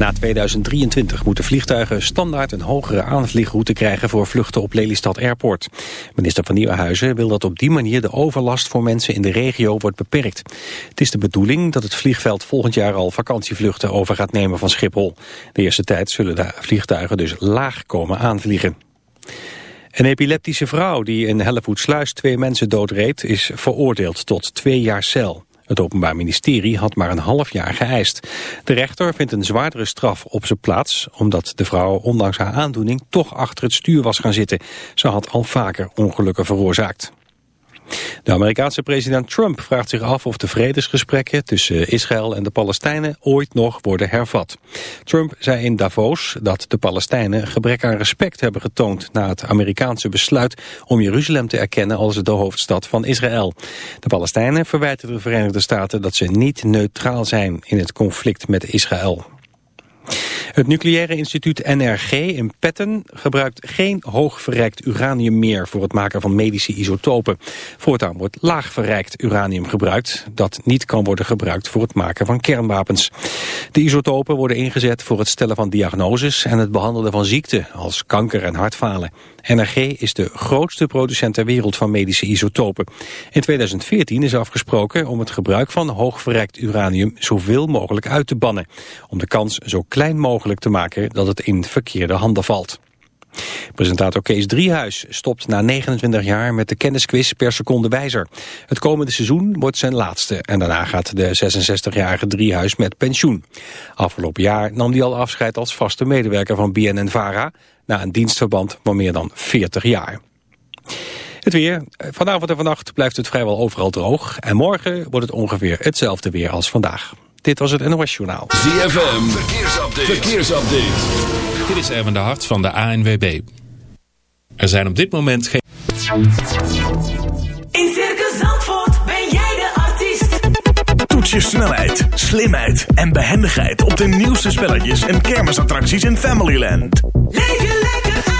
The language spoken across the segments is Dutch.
Na 2023 moeten vliegtuigen standaard een hogere aanvliegroute krijgen voor vluchten op Lelystad Airport. Minister van Nieuwenhuizen wil dat op die manier de overlast voor mensen in de regio wordt beperkt. Het is de bedoeling dat het vliegveld volgend jaar al vakantievluchten over gaat nemen van Schiphol. De eerste tijd zullen de vliegtuigen dus laag komen aanvliegen. Een epileptische vrouw die in Hellevoetsluis twee mensen doodreed is veroordeeld tot twee jaar cel. Het Openbaar Ministerie had maar een half jaar geëist. De rechter vindt een zwaardere straf op zijn plaats... omdat de vrouw ondanks haar aandoening toch achter het stuur was gaan zitten. Ze had al vaker ongelukken veroorzaakt. De Amerikaanse president Trump vraagt zich af of de vredesgesprekken tussen Israël en de Palestijnen ooit nog worden hervat. Trump zei in Davos dat de Palestijnen gebrek aan respect hebben getoond na het Amerikaanse besluit om Jeruzalem te erkennen als de hoofdstad van Israël. De Palestijnen verwijten de Verenigde Staten dat ze niet neutraal zijn in het conflict met Israël. Het nucleaire instituut NRG in Petten gebruikt geen hoogverrijkt uranium meer voor het maken van medische isotopen. Voortaan wordt laagverrijkt uranium gebruikt, dat niet kan worden gebruikt voor het maken van kernwapens. De isotopen worden ingezet voor het stellen van diagnoses en het behandelen van ziekten als kanker en hartfalen. NRG is de grootste producent ter wereld van medische isotopen. In 2014 is afgesproken om het gebruik van hoogverrijkt uranium zoveel mogelijk uit te bannen. Om de kans zo klein mogelijk te maken dat het in verkeerde handen valt. Presentator Kees Driehuis stopt na 29 jaar met de kennisquiz per seconde wijzer. Het komende seizoen wordt zijn laatste en daarna gaat de 66-jarige Driehuis met pensioen. Afgelopen jaar nam hij al afscheid als vaste medewerker van BNN-VARA... na een dienstverband van meer dan 40 jaar. Het weer. Vanavond en vannacht blijft het vrijwel overal droog. En morgen wordt het ongeveer hetzelfde weer als vandaag. Dit was het NOS Journaal. ZFM, verkeersupdate. verkeersupdate. Dit is Erwin de Hart van de ANWB. Er zijn op dit moment geen... In Circus Zandvoort ben jij de artiest. Toets je snelheid, slimheid en behendigheid op de nieuwste spelletjes en kermisattracties in Familyland. Leef je lekker uit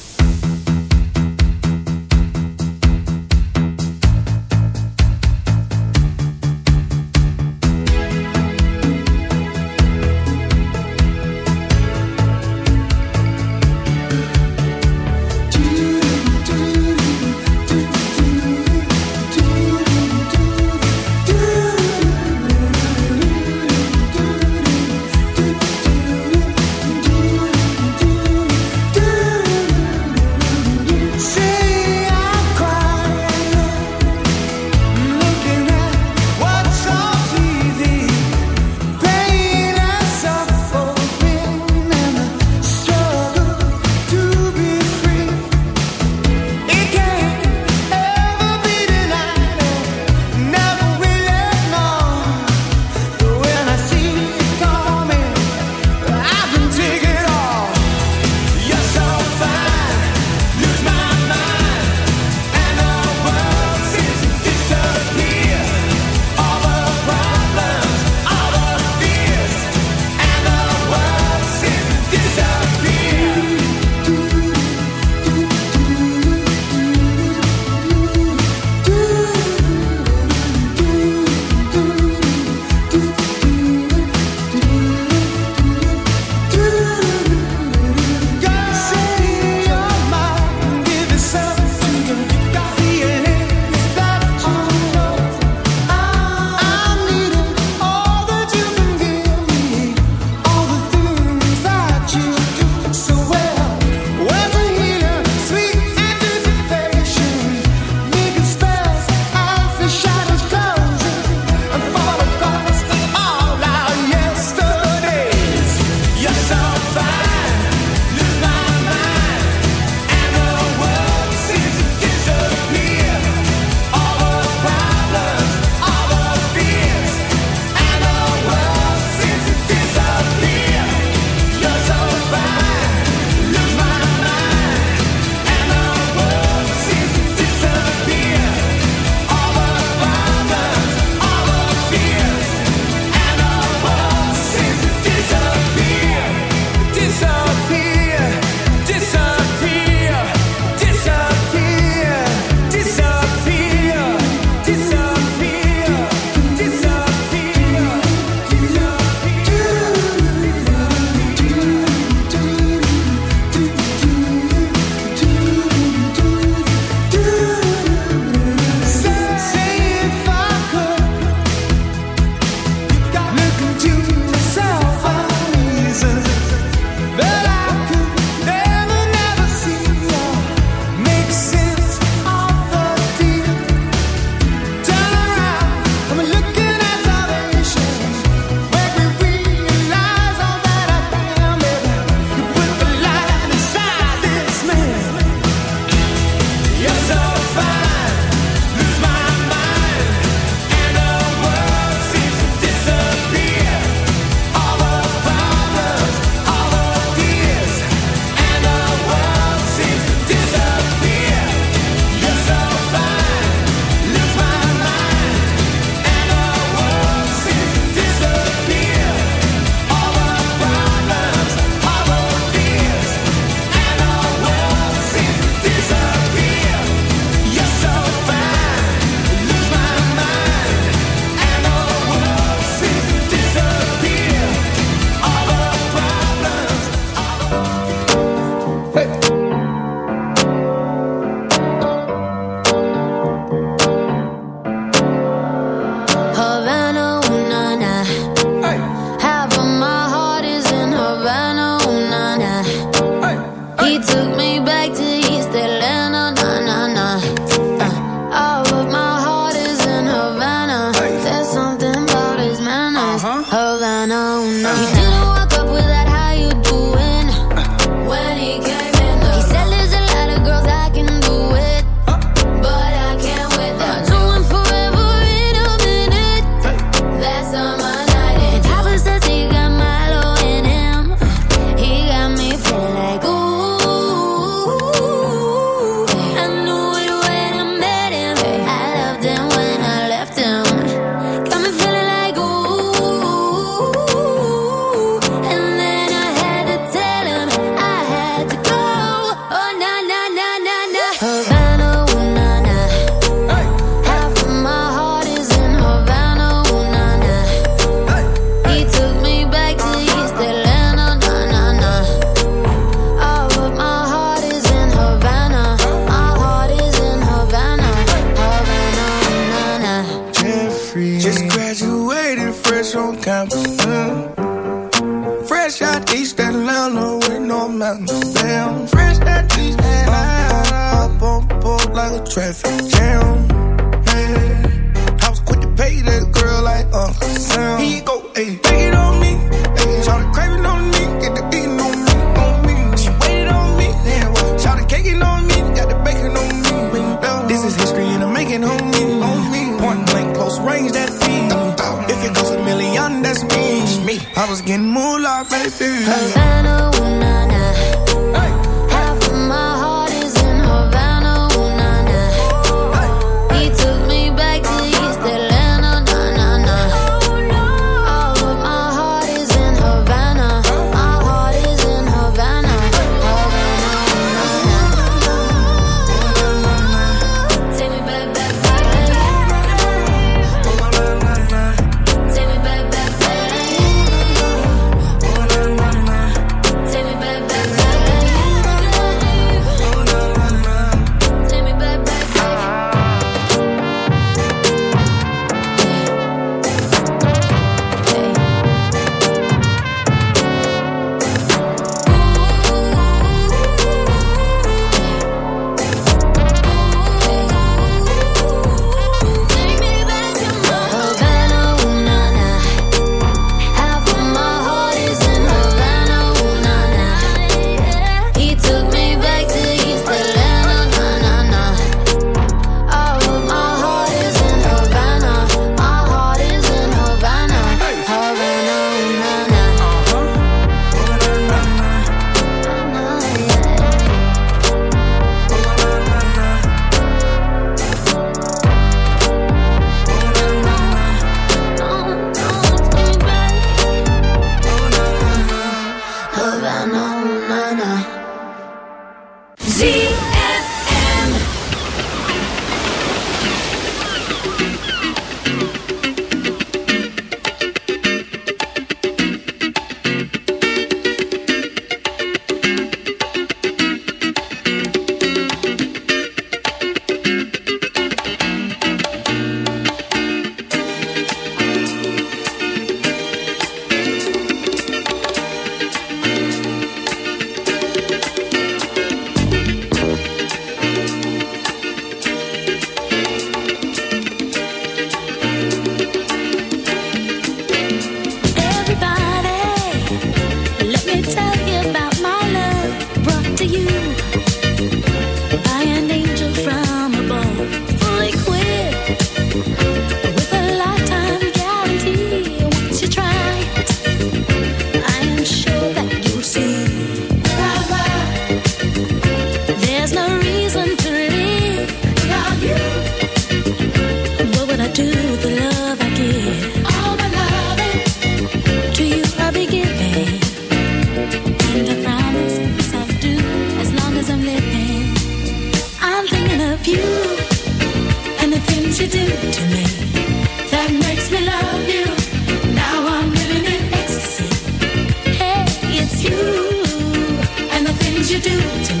do to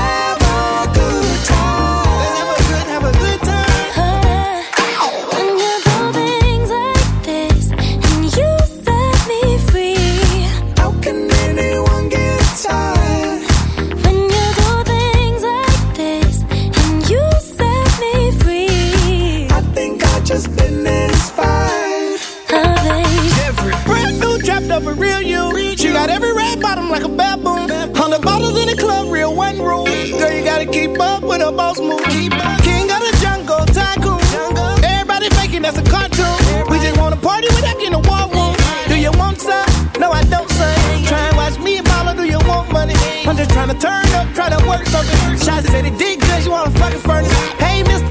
trying to work something. Shots said it did good, you want a fucking furnace. Hey, mister.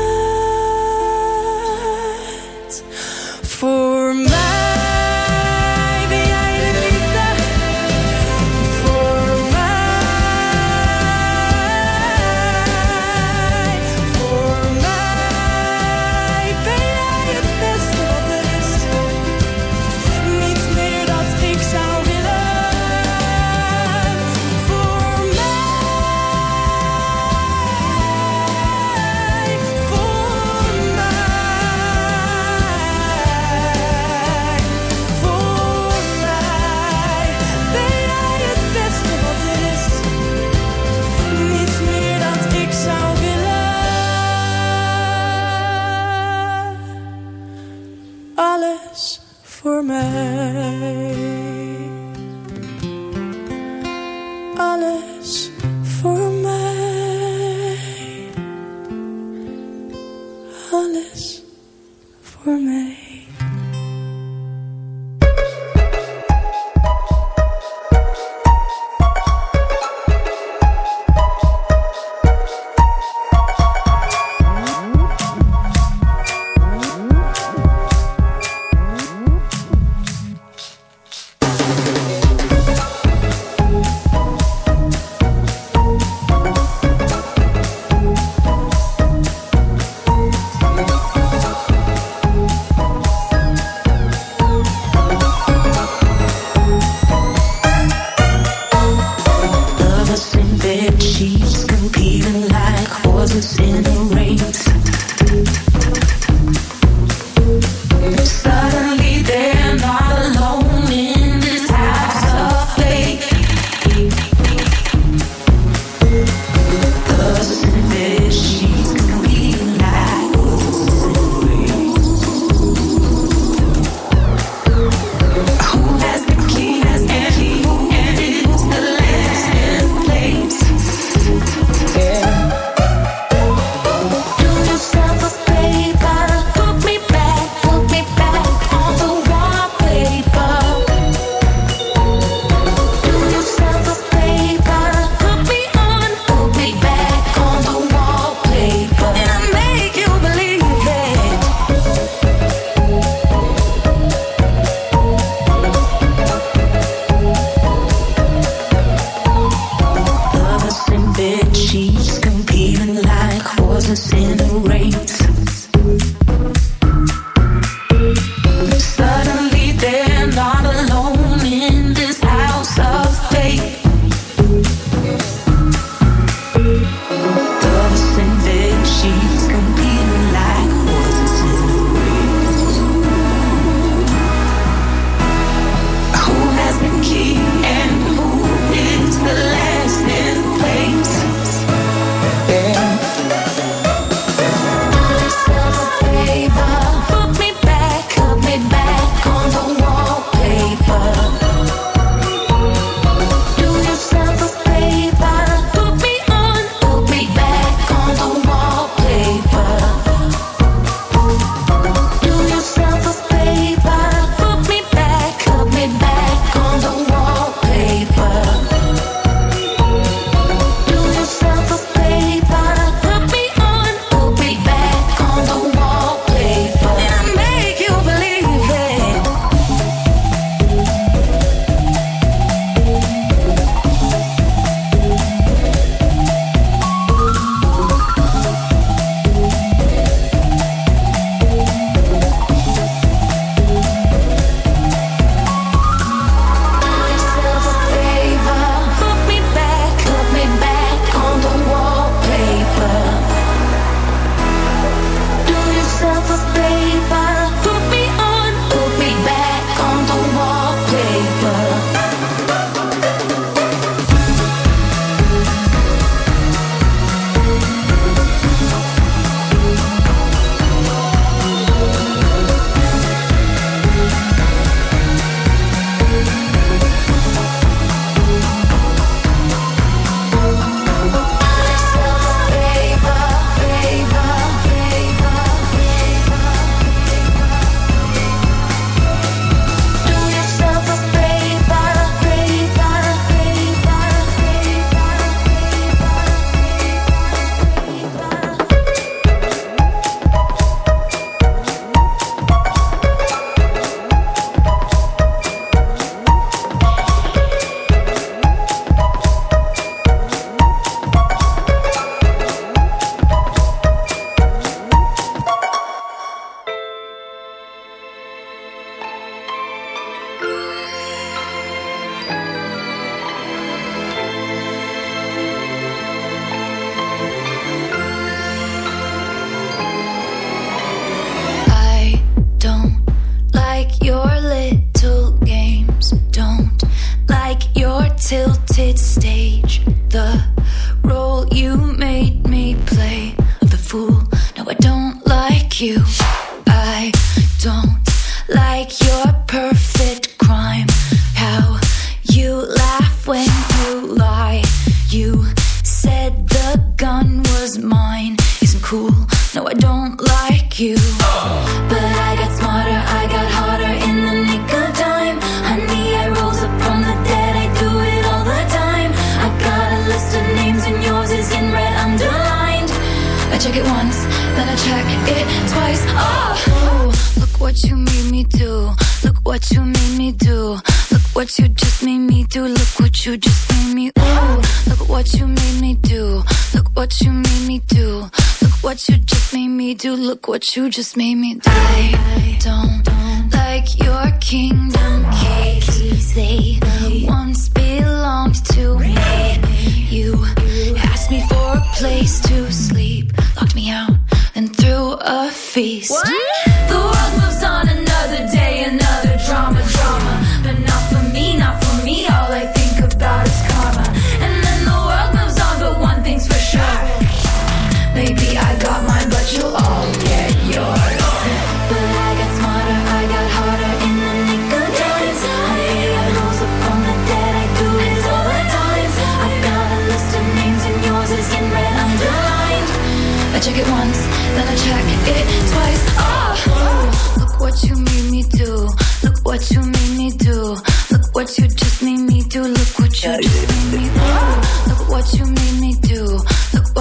You just made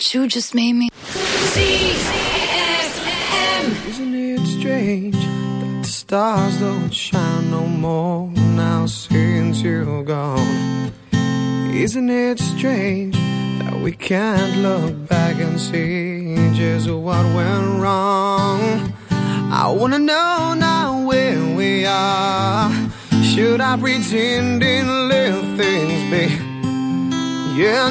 What you just made me. Isn't it strange that the stars don't shine no more now since you're gone? Isn't it strange that we can't look back and see just what went wrong? I wanna know now where we are. Should I pretend and let things be? Yeah,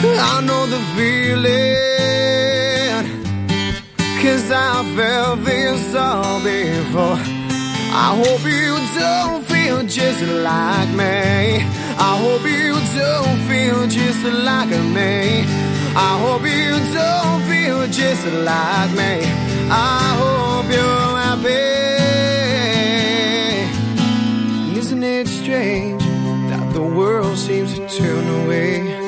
I know the feeling. Cause I felt this all before. I hope you don't feel just like me. I hope you don't feel just like me. I hope you don't feel just like me. I hope you're happy. Isn't it strange that the world seems to turn away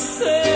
say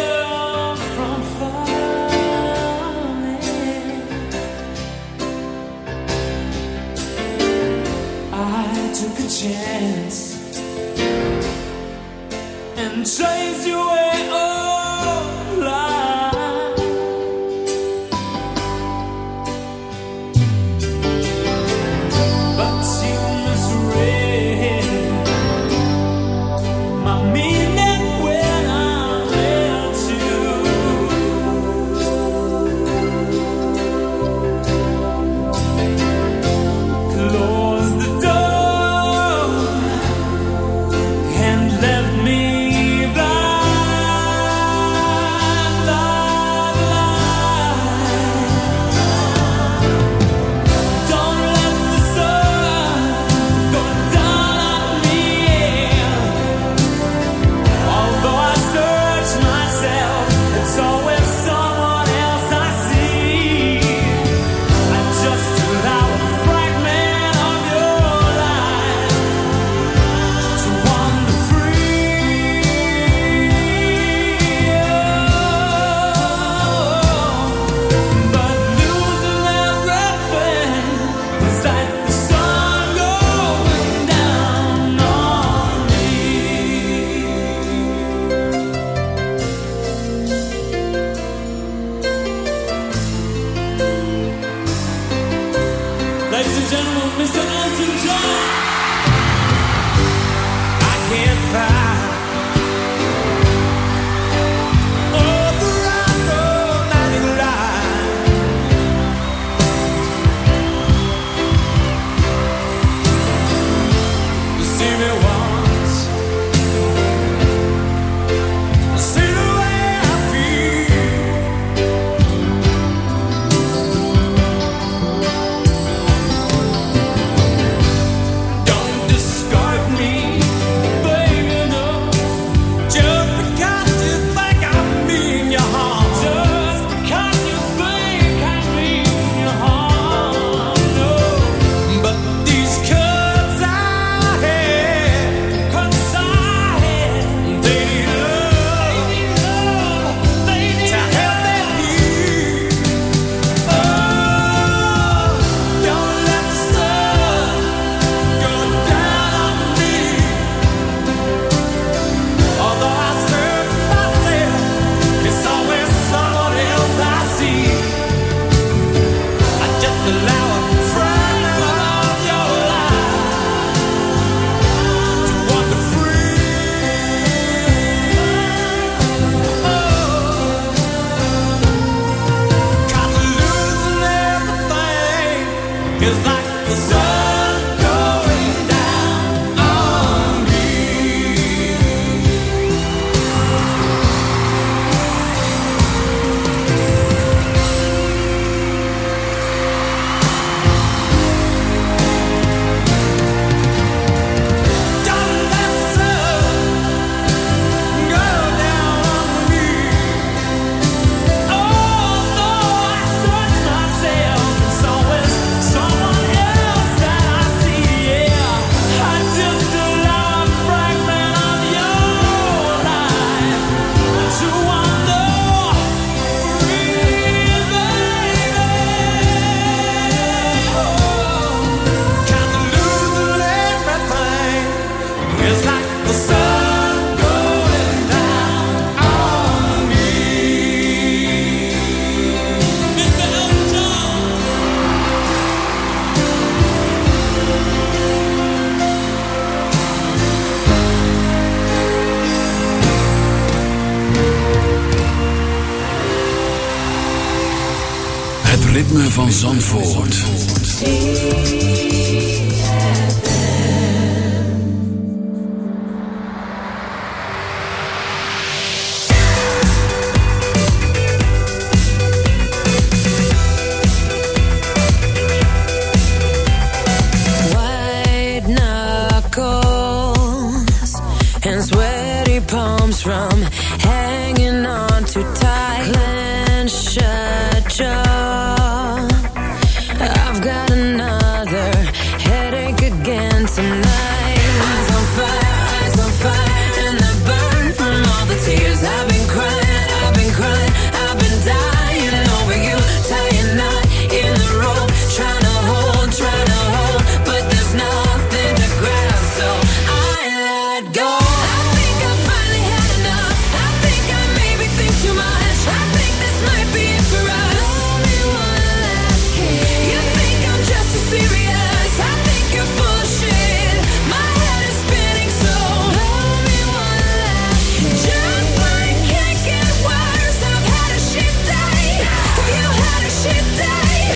Zandvoort.